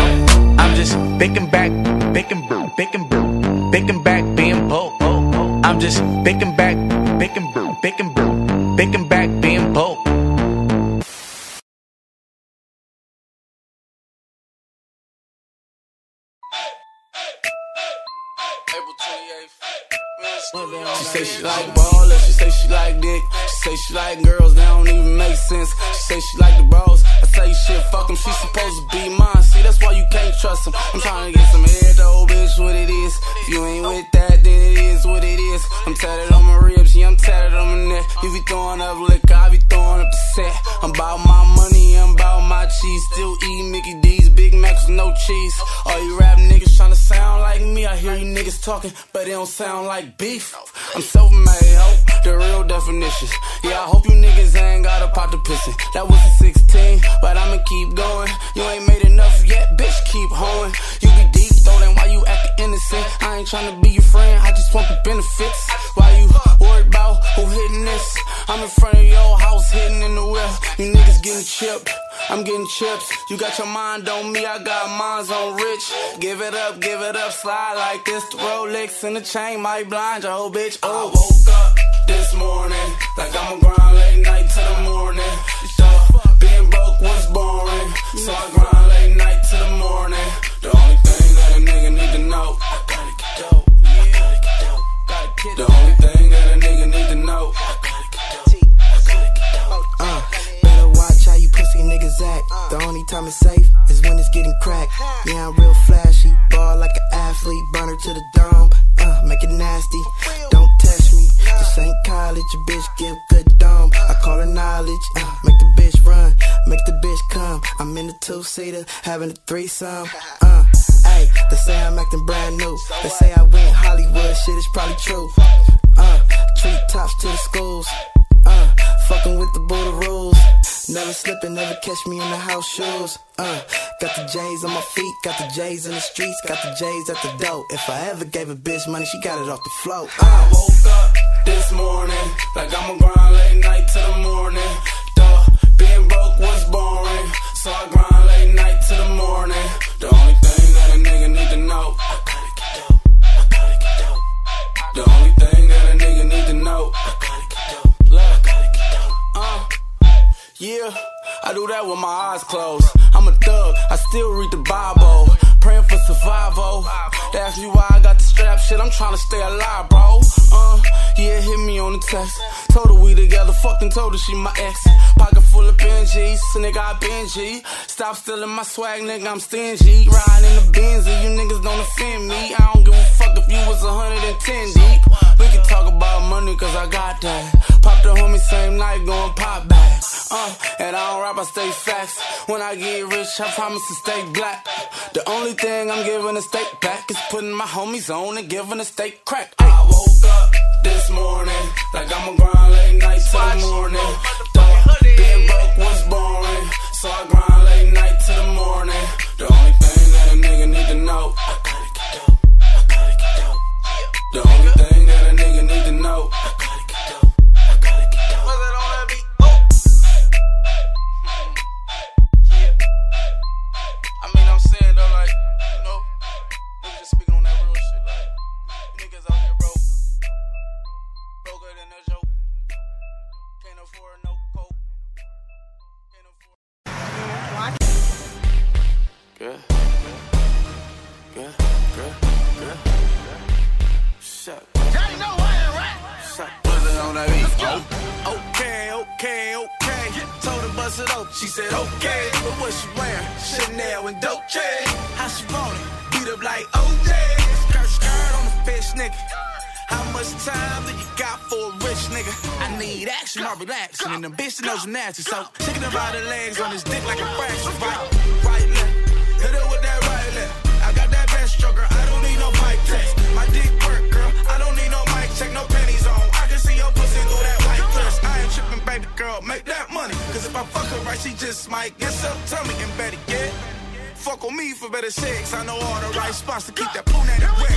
Speaker 29: I'm just thinking back, thinking, thinking, thinking back broke. I'm just thinking back, thinking, thinking, thinking back being broke.
Speaker 24: She say she like ballers, she say she like dick. She say she like girls, that don't even make sense. She say she like the bros. I say shit, fuck them, she supposed to be mine. See, that's why you can't trust them. I'm trying to get some head, though, bitch, what it is. If you ain't with that, then it is what it is. I'm tatted on my ribs, I'm tatted on my neck. You be throwing up liquor, I be throwing up the set. I'm about my money, I'm about my cheese. Still eat Mickey D's, Big Macs with no cheese. All you rap niggas trying to sound like me. I hear you niggas talking, but it don't sound like beef. I'm self-made, ho, the real definition. Yeah, I hope you niggas ain't got a pot to pissin'. That was a 16, but I'ma keep going. You ain't made enough yet, bitch, keep hoeing. You be why you acting innocent? I ain't tryna be your friend, I just want the benefits. Why you worried about who hitting this? I'm in front of your house, hitting in the whip. You niggas getting chipped. I'm getting chips. You got your mind on me, I got mines on rich. Give it up, give it up, slide like this. The Rolex and the chain might blind your whole bitch. Oh, I woke up this morning like I'ma grind late night to the morning. Duh, being broke was boring, so I grind late night to the morning. The only thing know, I gotta get dope. I gotta get dope. Gotta get the only thing that a nigga need to know, I gotta get dope. I gotta get dope.
Speaker 22: Uh, better watch how you pussy niggas act. The only time it's safe is when it's getting cracked. Yeah, I'm real flashy, ball like an athlete, burner to the dome. Uh, make it nasty. Don't test me. This ain't college, bitch give good dome. I call it knowledge. Uh, make the bitch run, make the bitch come. I'm in the two seater, having a threesome. Uh, hey, they say I'm acting brand new. They say I went Hollywood, shit is probably true. Uh, treat tops to the schools. Uh, fucking with the Buddha rules. Never slipping, never catch me in the house shoes. Uh, got the J's on my feet, got the J's in the streets, got the J's at the door. If I ever gave a bitch money, she got it off the float. Uh,
Speaker 24: I woke up this morning like I'ma grind late night to the morning. Duh, being broke was boring, so I grind yeah, I do that with my eyes closed. I'm a thug, I still read the Bible. Praying for survival. They ask me why I got the strap shit. I'm trying to stay alive, bro. Uh, yeah, hit me on the text. Told her we together, fucking told her she my ex. Pocket full of Benjis, nigga, I Benji. Stop stealing my swag, nigga, I'm stingy. Riding in the Benz, you niggas don't offend me. I don't give a fuck if you was 110 deep. We can talk about money, cause I got that. Pop the homie same night, going pop back. Uh, and I don't rap, I stay facts. When I get rich, I promise to stay black. The only thing I'm giving a steak back is putting my homies on and giving a steak crack. I woke up this morning like I'ma grind late night to the morning. Duh, being broke was boring, so I grind late night to the morning. The only thing that a nigga need to know, I gotta get dope. I gotta get dope. The only Bust it up. She said okay, but what she wearing? Chanel and Dolce. How she want it? Beat up like OJ. Skirt, skirt on the fish, nigga. How much time do you got for a rich nigga? I need action, not relaxing. And the bitch knows gymnastics. So, her by the legs on his dick like a fraction. Right, right, left. Hit her with that right left. I got that best stroker. I don't need no mic test. My dick work, tripping, baby girl, make that money. Cause if I fuck her right, she just might get some tummy and better get. Fuck on me for better sex. I know all the right spots to keep that poon at wet.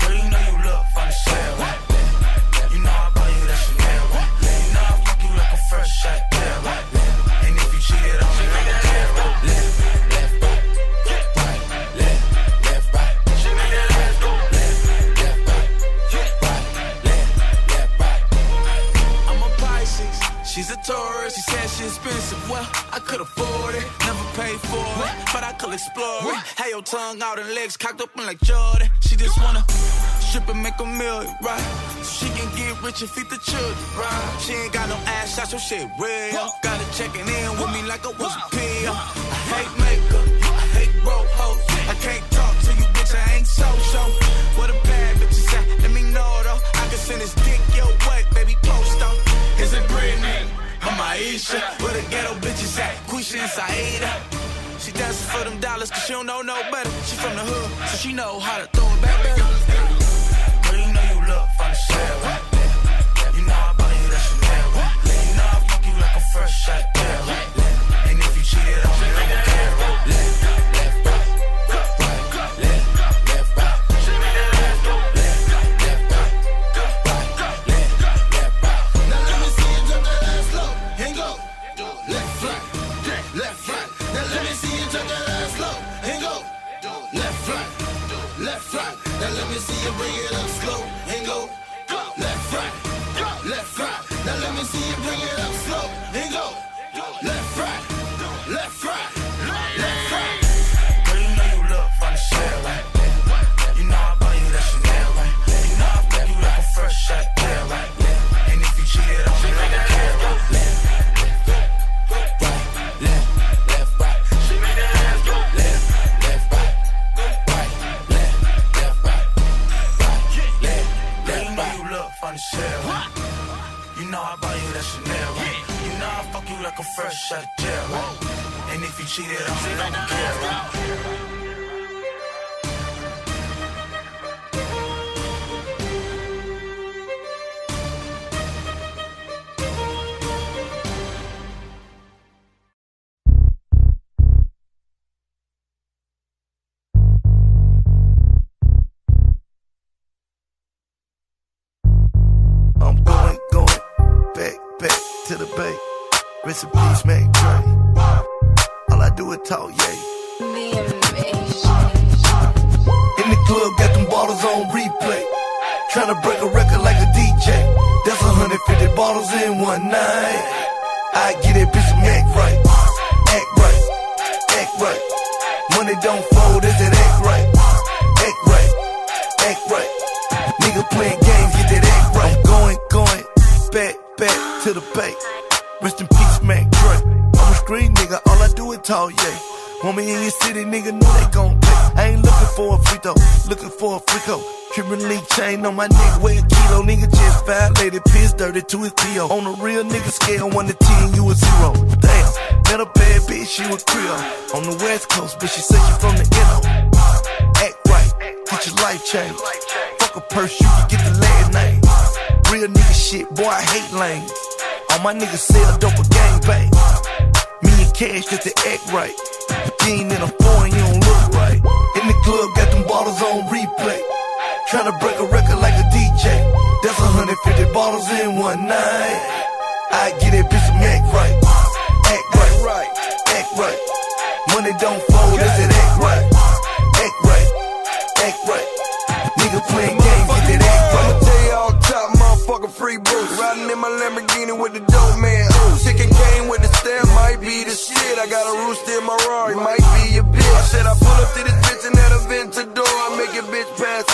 Speaker 24: Girl, you know you look fine as hell. You know I buy you that Chanel. You know I fuck you like a fresh shot.
Speaker 30: She's a tourist, she said she's expensive. Well, I could afford it, never paid for it, but I could explore it. Have your tongue out and legs cocked up like Jordan. She just wanna strip and make a million, right? So she can get rich and feed the children, right? She ain't got no ass shots, so shit real. Got her checking in with me like I was a pill. I hate makeup, I hate broke hoes. I can't talk to you, bitch, I ain't so-so. What a bad bitch is at, let me know though. I can send this dick your way, baby, post up. Aisha. Where the ghetto bitches at? Quisha and Saida. She dancing for them dollars cause she don't know no better. She from the hood, so she know how to throw it back better. Girl, you know you look from the shell. You know I buy you that Chanel. You know I fuck you like a fresh shot. And if you cheated on me, I don't care.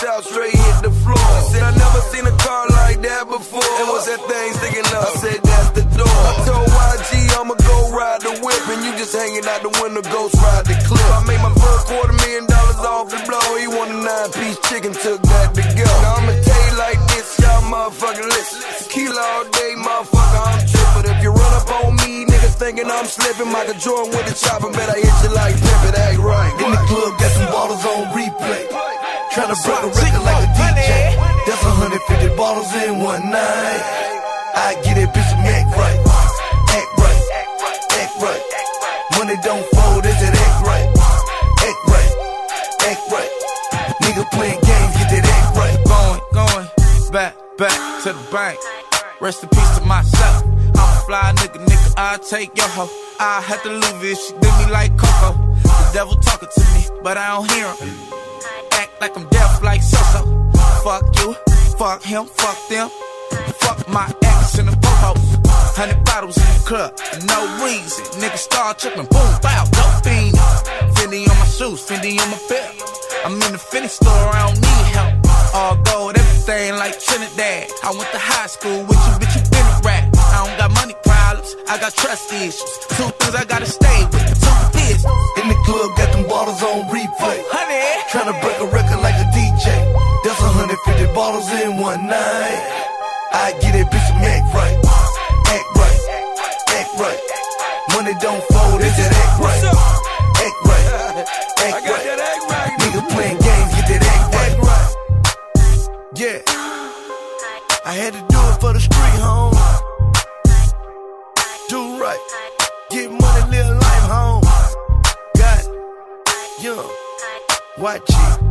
Speaker 1: Out, straight hit the floor. I said I never seen a car like that before. And what's that thing sticking up? I said that's the door. I told YG I'ma go ride the whip, and you just hanging out the window, ghost ride the clip. I made my first quarter million dollars off the blow. He want a nine piece chicken, took that to go. Now I'ma tell you like this, y'all motherfucking listen. Tequila all day, motherfucker, I'm trippin'. If you run up on me, niggas thinking I'm slipping. Michael Jordan with the chopper, bet I hit you like pimpin', act right.
Speaker 24: In the club, got some bottles. Tryna break a record like a DJ. That's 150 bottles in one night. I get it, bitch act right. Act right. Act right. Money don't fold, is it act right? Act right. Act right. Nigga playing games, get that act right.
Speaker 30: Going, going back, back to the bank. Rest in peace to myself. I'm a fly nigga, nigga. I take your hoe. I had to leave it, she did me like Coco. The devil talking to me, but I don't hear him. Like I'm deaf, like so-so. Fuck you, fuck him, fuck them. Fuck my ex and the po-hos. Hundred bottles
Speaker 24: in the club no reason. Niggas start tripping, boom, bow, dope fiend. Fendi on my shoes, Fendi on my belt. I'm in the Fendi store, I don't need help. All gold, everything like Trinidad. I went to high school with you, bitch, you been a rat. I don't got money problems, I got trust issues. Two things I gotta stay with, two business.
Speaker 30: In the club, got them bottles on replay.
Speaker 24: Honey,
Speaker 30: Tryna break bottles in one night. I get it, bitch act right. Act right. Act right. Money don't fold, it's that act right. Act right. Act right. Nigga playing games, get that act right. Yeah. I had to do it for the street, home. Do right. Get money, live life, home. Got young. Watch G.